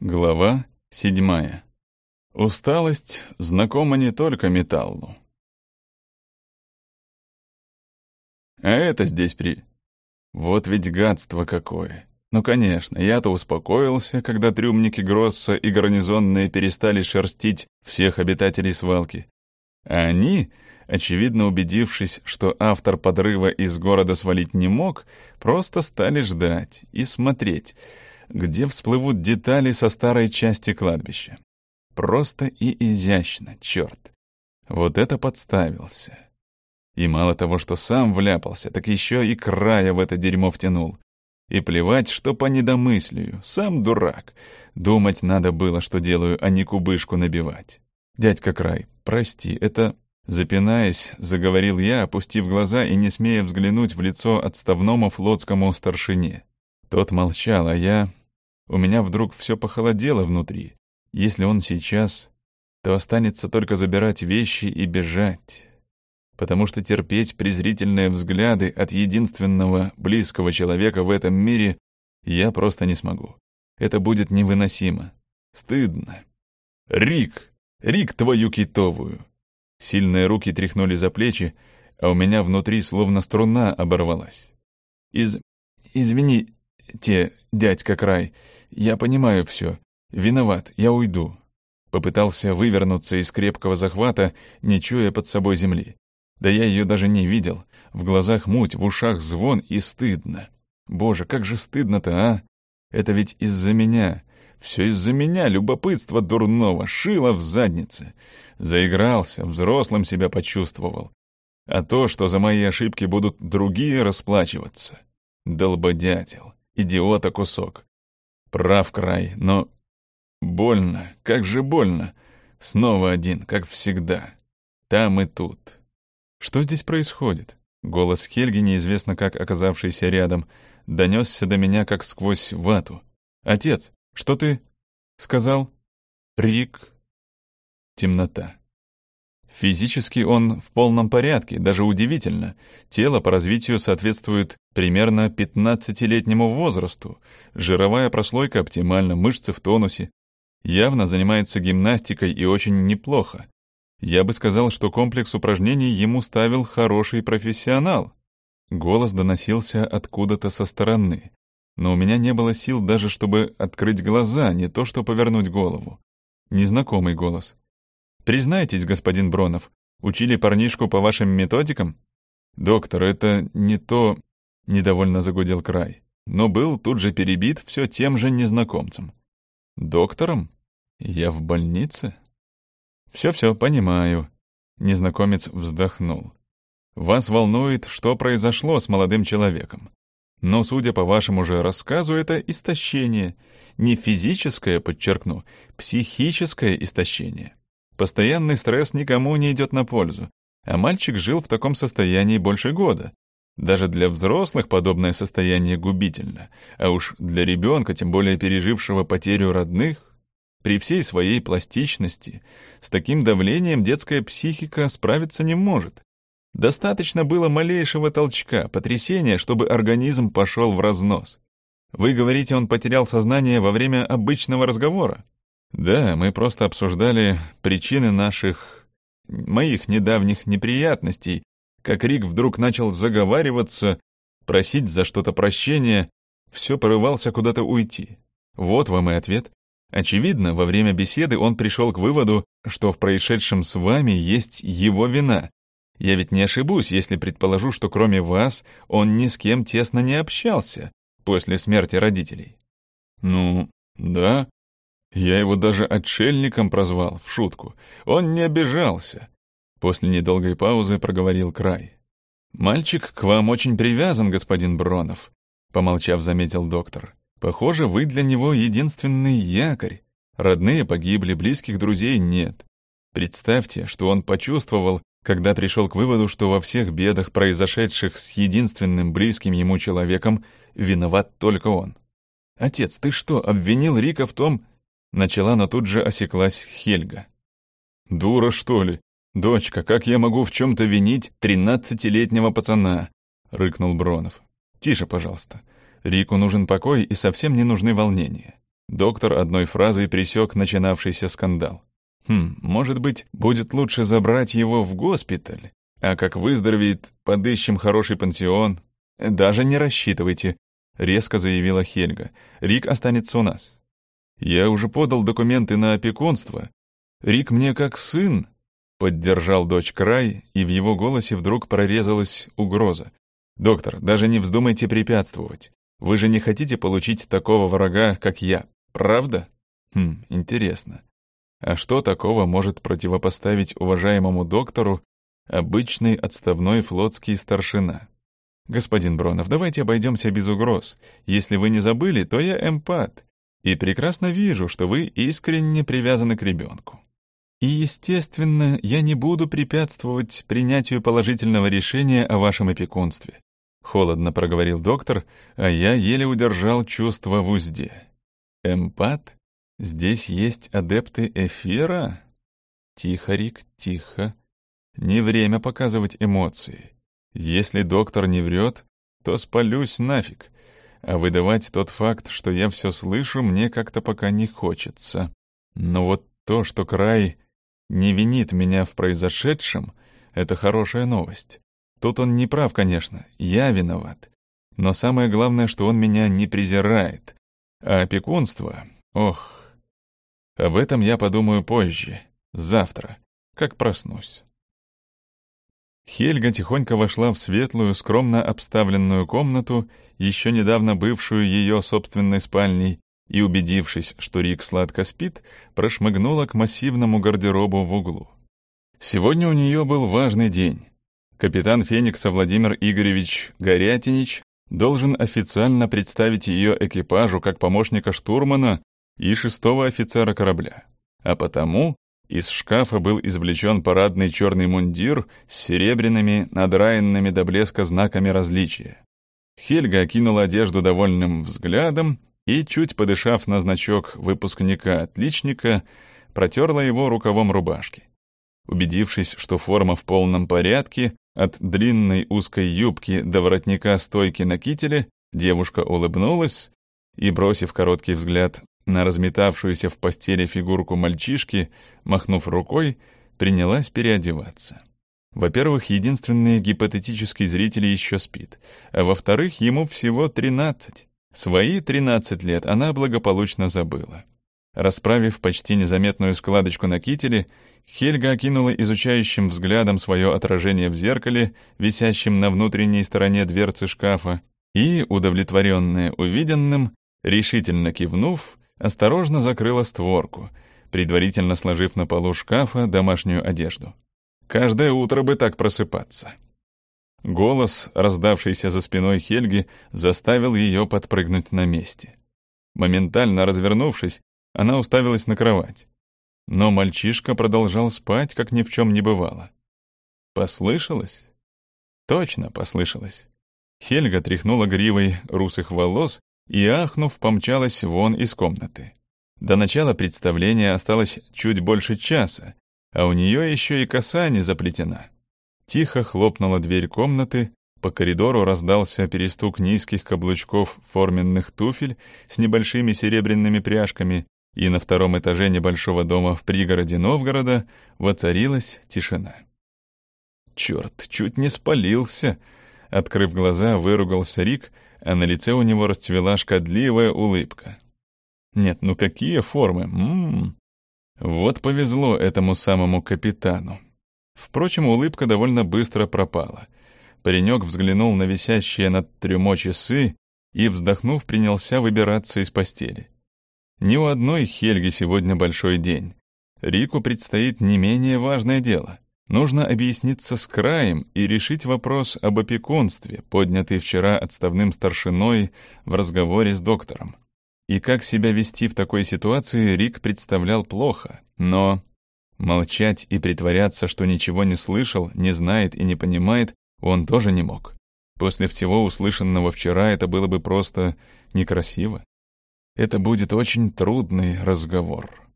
Глава седьмая. Усталость знакома не только металлу. А это здесь при... Вот ведь гадство какое. Ну, конечно, я-то успокоился, когда трюмники Гросса и гарнизонные перестали шерстить всех обитателей свалки. А они, очевидно убедившись, что автор подрыва из города свалить не мог, просто стали ждать и смотреть — где всплывут детали со старой части кладбища. Просто и изящно, черт. Вот это подставился. И мало того, что сам вляпался, так еще и края в это дерьмо втянул. И плевать, что по недомыслию, сам дурак. Думать надо было, что делаю, а не кубышку набивать. Дядька Край, прости, это... Запинаясь, заговорил я, опустив глаза и не смея взглянуть в лицо отставному флотскому старшине. Тот молчал, а я у меня вдруг все похолодело внутри. Если он сейчас, то останется только забирать вещи и бежать. Потому что терпеть презрительные взгляды от единственного близкого человека в этом мире я просто не смогу. Это будет невыносимо. Стыдно. «Рик! Рик, твою китовую!» Сильные руки тряхнули за плечи, а у меня внутри словно струна оборвалась. «Из... извини, те, дядька Край, я понимаю все. Виноват, я уйду». Попытался вывернуться из крепкого захвата, не чуя под собой земли. Да я ее даже не видел. В глазах муть, в ушах звон и стыдно. Боже, как же стыдно-то, а? Это ведь из-за меня. Все из-за меня, любопытство дурного, шило в заднице. Заигрался, взрослым себя почувствовал. А то, что за мои ошибки будут другие расплачиваться. Долбодятел, идиота кусок. Прав край, но... Больно, как же больно. Снова один, как всегда. Там и тут. Что здесь происходит? Голос Хельги, неизвестно как оказавшийся рядом, донесся до меня как сквозь вату. «Отец, что ты...» «Сказал...» «Рик...» Темнота. Физически он в полном порядке, даже удивительно. Тело по развитию соответствует примерно 15-летнему возрасту. Жировая прослойка оптимальна, мышцы в тонусе. Явно занимается гимнастикой и очень неплохо. Я бы сказал, что комплекс упражнений ему ставил хороший профессионал. Голос доносился откуда-то со стороны. Но у меня не было сил даже, чтобы открыть глаза, не то что повернуть голову. Незнакомый голос. Признайтесь, господин Бронов, учили парнишку по вашим методикам? Доктор, это не то... Недовольно загудел край, но был тут же перебит все тем же незнакомцем. Доктором? Я в больнице? Все-все, понимаю. Незнакомец вздохнул. Вас волнует, что произошло с молодым человеком. Но, судя по вашему же рассказу, это истощение. Не физическое, подчеркну, психическое истощение. Постоянный стресс никому не идет на пользу, а мальчик жил в таком состоянии больше года. Даже для взрослых подобное состояние губительно, а уж для ребенка, тем более пережившего потерю родных, при всей своей пластичности, с таким давлением детская психика справиться не может. Достаточно было малейшего толчка, потрясения, чтобы организм пошел в разнос. Вы говорите, он потерял сознание во время обычного разговора? Да, мы просто обсуждали причины наших... моих недавних неприятностей, как Рик вдруг начал заговариваться, просить за что-то прощения, все порывался куда-то уйти. Вот вам и ответ. Очевидно, во время беседы он пришел к выводу, что в происшедшем с вами есть его вина. Я ведь не ошибусь, если предположу, что кроме вас он ни с кем тесно не общался после смерти родителей. Ну, да, я его даже отшельником прозвал, в шутку. Он не обижался. После недолгой паузы проговорил Край. «Мальчик к вам очень привязан, господин Бронов», — помолчав, заметил доктор. «Похоже, вы для него единственный якорь. Родные погибли, близких друзей нет. Представьте, что он почувствовал, когда пришел к выводу, что во всех бедах, произошедших с единственным близким ему человеком, виноват только он. «Отец, ты что, обвинил Рика в том, Начала, но тут же осеклась Хельга. «Дура, что ли? Дочка, как я могу в чем-то винить тринадцатилетнего пацана?» — рыкнул Бронов. «Тише, пожалуйста. Рику нужен покой и совсем не нужны волнения. Доктор одной фразой пресек начинавшийся скандал. Хм, может быть, будет лучше забрать его в госпиталь, а как выздоровеет, подыщем хороший пансион. Даже не рассчитывайте, резко заявила Хельга. Рик останется у нас. Я уже подал документы на опекунство. Рик мне как сын, поддержал дочь Край, и в его голосе вдруг прорезалась угроза. Доктор, даже не вздумайте препятствовать. Вы же не хотите получить такого врага, как я. Правда? Хм, интересно. А что такого может противопоставить уважаемому доктору обычный отставной флотский старшина? Господин Бронов, давайте обойдемся без угроз. Если вы не забыли, то я эмпат. И прекрасно вижу, что вы искренне привязаны к ребенку. И, естественно, я не буду препятствовать принятию положительного решения о вашем опекунстве. Холодно проговорил доктор, а я еле удержал чувство в узде. Эмпат? Здесь есть адепты эфира? Тихо, Рик, тихо. Не время показывать эмоции. Если доктор не врет, то спалюсь нафиг. А выдавать тот факт, что я все слышу, мне как-то пока не хочется. Но вот то, что край не винит меня в произошедшем, это хорошая новость. Тут он не прав, конечно, я виноват. Но самое главное, что он меня не презирает, а опекунство? Ох. Об этом я подумаю позже, завтра, как проснусь. Хельга тихонько вошла в светлую, скромно обставленную комнату, еще недавно бывшую ее собственной спальней, и, убедившись, что Рик сладко спит, прошмыгнула к массивному гардеробу в углу. Сегодня у нее был важный день. Капитан Феникса Владимир Игоревич Горятинич должен официально представить ее экипажу как помощника штурмана и шестого офицера корабля. А потому из шкафа был извлечен парадный черный мундир с серебряными, надраенными до блеска знаками различия. Хельга окинула одежду довольным взглядом и, чуть подышав на значок выпускника-отличника, протерла его рукавом рубашки. Убедившись, что форма в полном порядке, от длинной узкой юбки до воротника стойки на кителе девушка улыбнулась и, бросив короткий взгляд на разметавшуюся в постели фигурку мальчишки, махнув рукой, принялась переодеваться. Во-первых, единственный гипотетический зритель еще спит, а во-вторых, ему всего тринадцать. Свои тринадцать лет она благополучно забыла. Расправив почти незаметную складочку на кителе, Хельга окинула изучающим взглядом свое отражение в зеркале, висящем на внутренней стороне дверцы шкафа, и, удовлетворенная увиденным, решительно кивнув, осторожно закрыла створку, предварительно сложив на полу шкафа домашнюю одежду. Каждое утро бы так просыпаться. Голос, раздавшийся за спиной Хельги, заставил ее подпрыгнуть на месте. Моментально развернувшись, она уставилась на кровать. Но мальчишка продолжал спать, как ни в чем не бывало. Послышалось? Точно послышалось. Хельга тряхнула гривой русых волос и, ахнув, помчалась вон из комнаты. До начала представления осталось чуть больше часа, а у нее еще и коса не заплетена. Тихо хлопнула дверь комнаты, по коридору раздался перестук низких каблучков форменных туфель с небольшими серебряными пряжками, и на втором этаже небольшого дома в пригороде Новгорода воцарилась тишина. «Черт, чуть не спалился!» Открыв глаза, выругался Рик, а на лице у него расцвела шкодливая улыбка. «Нет, ну какие формы! М -м -м. Вот повезло этому самому капитану!» Впрочем, улыбка довольно быстро пропала. Паренек взглянул на висящие над трюмо часы и, вздохнув, принялся выбираться из постели. Ни у одной Хельги сегодня большой день. Рику предстоит не менее важное дело. Нужно объясниться с краем и решить вопрос об опекунстве, поднятый вчера отставным старшиной в разговоре с доктором. И как себя вести в такой ситуации Рик представлял плохо, но молчать и притворяться, что ничего не слышал, не знает и не понимает, он тоже не мог. После всего услышанного вчера это было бы просто некрасиво. Это будет очень трудный разговор.